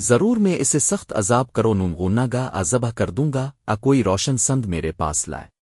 ضرور میں اسے سخت عذاب کرو نونگونا گا ازبہ کر دوں گا، آ کوئی روشن سند میرے پاس لائے۔